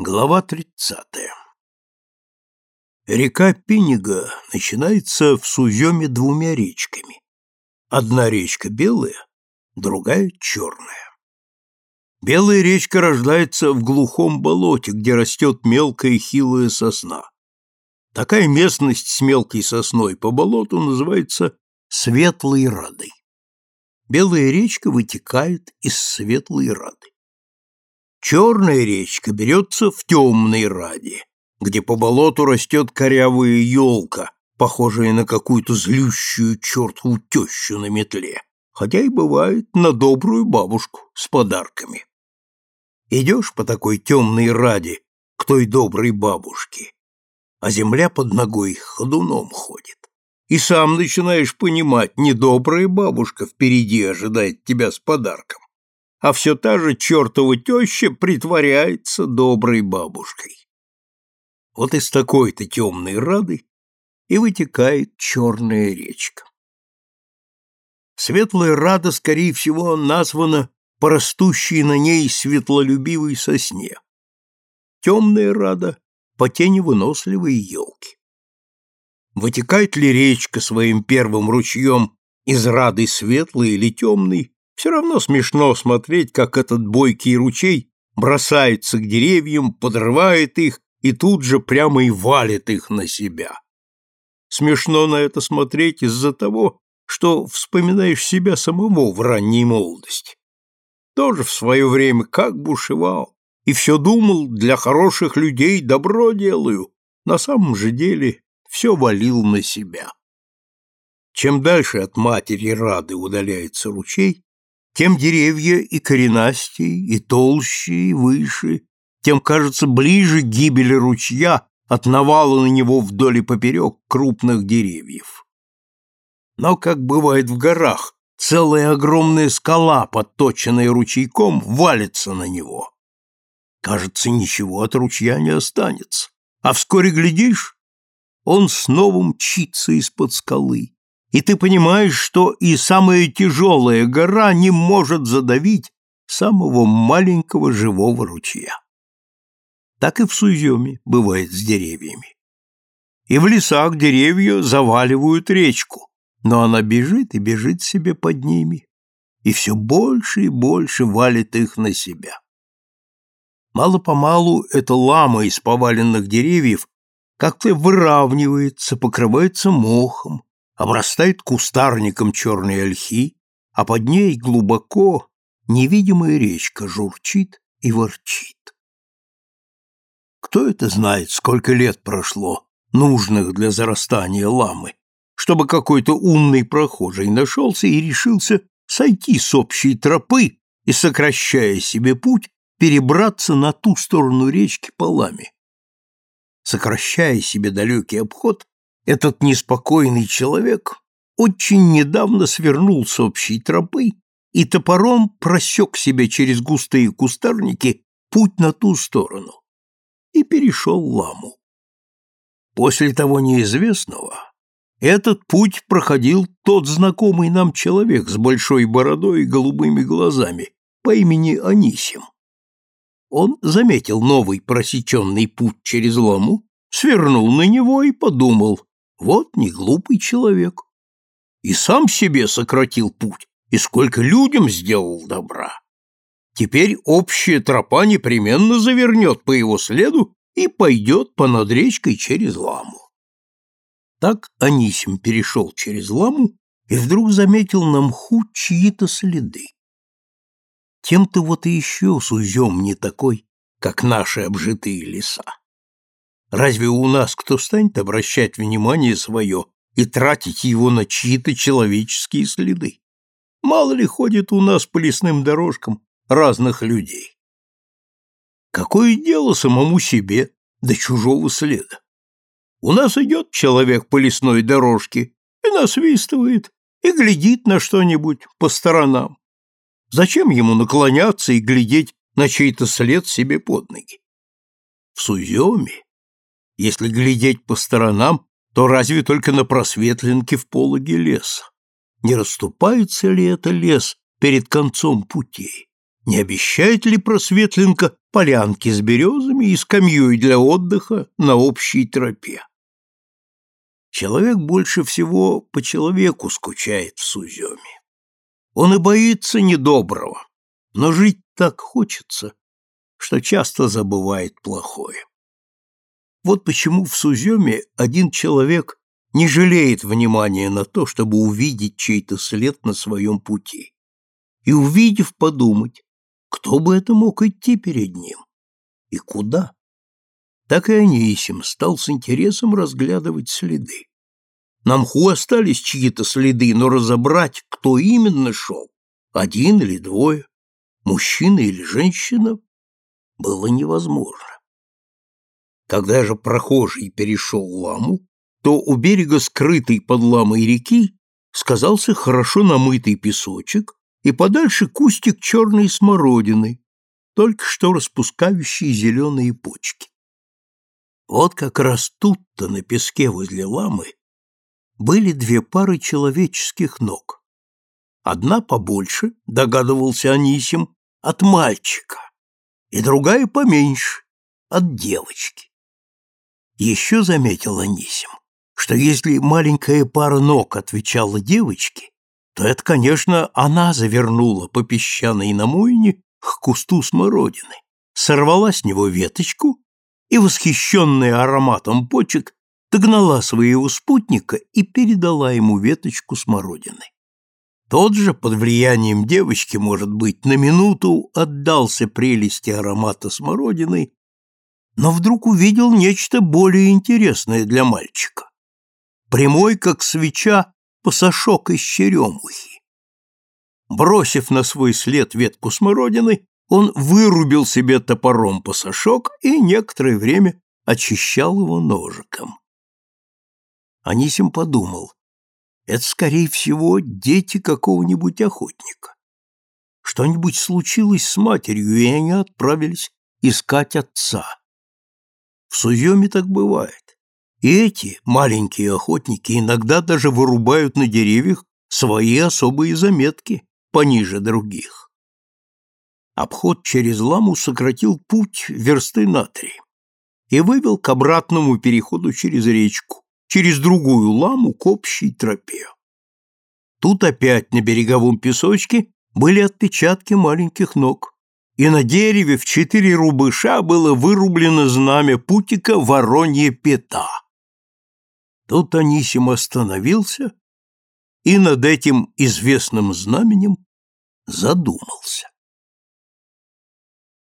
Глава 30. Река Пинига начинается в Суземе двумя речками. Одна речка белая, другая черная. Белая речка рождается в глухом болоте, где растет мелкая хилая сосна. Такая местность с мелкой сосной по болоту называется Светлой Радой. Белая речка вытекает из Светлой Рады. Черная речка берется в темной раде, где по болоту растет корявая елка, похожая на какую-то злющую чертову тещу на метле, хотя и бывает на добрую бабушку с подарками. Идешь по такой темной раде к той доброй бабушке, а земля под ногой ходуном ходит. И сам начинаешь понимать, недобрая бабушка впереди ожидает тебя с подарком, а все та же чертова теща притворяется доброй бабушкой. Вот из такой-то темной рады и вытекает черная речка. Светлая рада, скорее всего, названа по растущей на ней светлолюбивой сосне. Темная рада — по тени выносливой елки. Вытекает ли речка своим первым ручьем из рады светлой или темной, все равно смешно смотреть, как этот бойкий ручей бросается к деревьям, подрывает их и тут же прямо и валит их на себя. Смешно на это смотреть из-за того, что вспоминаешь себя самого в ранней молодости. Тоже в свое время как бушевал, и все думал, для хороших людей добро делаю, на самом же деле все валил на себя. Чем дальше от матери Рады удаляется ручей, тем деревья и коренастей, и толще, и выше, тем, кажется, ближе гибели ручья от навала на него вдоль и поперек крупных деревьев. Но, как бывает в горах, целая огромная скала, подточенная ручейком, валится на него. Кажется, ничего от ручья не останется. А вскоре, глядишь, он снова мчится из-под скалы и ты понимаешь, что и самая тяжелая гора не может задавить самого маленького живого ручья. Так и в Суземе бывает с деревьями. И в лесах деревья заваливают речку, но она бежит и бежит себе под ними, и все больше и больше валит их на себя. Мало-помалу эта лама из поваленных деревьев как-то выравнивается, покрывается мохом, обрастает кустарником черной ольхи, а под ней глубоко невидимая речка журчит и ворчит. Кто это знает, сколько лет прошло, нужных для зарастания ламы, чтобы какой-то умный прохожий нашелся и решился сойти с общей тропы и, сокращая себе путь, перебраться на ту сторону речки по ламе. Сокращая себе далекий обход, этот неспокойный человек очень недавно свернул с общей тропы и топором просек себе через густые кустарники путь на ту сторону и перешел ламу. После того неизвестного этот путь проходил тот знакомый нам человек с большой бородой и голубыми глазами по имени Анисим. Он заметил новый просеченный путь через ламу, свернул на него и подумал, вот не глупый человек. И сам себе сократил путь, и сколько людям сделал добра. Теперь общая тропа непременно завернет по его следу и пойдет по над речкой через ламу. Так Анисим перешел через ламу и вдруг заметил на мху чьи-то следы. Тем-то вот и еще сузем не такой, как наши обжитые леса. Разве у нас кто станет обращать внимание свое и тратить его на чьи-то человеческие следы? Мало ли ходит у нас по лесным дорожкам разных людей. Какое дело самому себе до чужого следа? У нас идет человек по лесной дорожке и насвистывает, и глядит на что-нибудь по сторонам. Зачем ему наклоняться и глядеть на чей-то след себе под ноги? В Суземе если глядеть по сторонам, то разве только на просветленке в пологе леса? Не расступается ли это лес перед концом пути? Не обещает ли просветленка полянки с березами и скамьей для отдыха на общей тропе? Человек больше всего по человеку скучает в Суземе. Он и боится недоброго, но жить так хочется, что часто забывает плохое. Вот почему в Суземе один человек не жалеет внимания на то, чтобы увидеть чей-то след на своем пути. И увидев, подумать, кто бы это мог идти перед ним? И куда? Так и Анисим стал с интересом разглядывать следы. На мху остались чьи-то следы, но разобрать, кто именно шел, один или двое, мужчина или женщина, было невозможно. Когда же прохожий перешел ламу, то у берега скрытой под ламой реки сказался хорошо намытый песочек и подальше кустик черной смородины, только что распускающий зеленые почки. Вот как раз тут-то, на песке возле ламы, были две пары человеческих ног. Одна побольше, догадывался Анисим, от мальчика, и другая поменьше, от девочки. Еще заметил Анисим, что если маленькая пара ног отвечала девочке, то это, конечно, она завернула по песчаной намойне к кусту смородины, сорвала с него веточку и, восхищенная ароматом почек, догнала своего спутника и передала ему веточку смородины. Тот же, под влиянием девочки, может быть, на минуту отдался прелести аромата смородины, но вдруг увидел нечто более интересное для мальчика. Прямой, как свеча, пасашок из черемухи. Бросив на свой след ветку смородины, он вырубил себе топором пасашок и некоторое время очищал его ножиком. Анисим подумал, это, скорее всего, дети какого-нибудь охотника. Что-нибудь случилось с матерью, и они отправились искать отца. В Суземе так бывает. И эти маленькие охотники иногда даже вырубают на деревьях свои особые заметки пониже других. Обход через ламу сократил путь версты на три и вывел к обратному переходу через речку, через другую ламу к общей тропе. Тут опять на береговом песочке были отпечатки маленьких ног, и на дереве в четыре рубыша было вырублено знамя путика Воронье Пета. Тут Анисим остановился и над этим известным знаменем задумался.